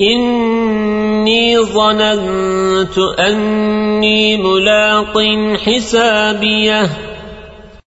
إني ظننت أني ملاق حسابيه.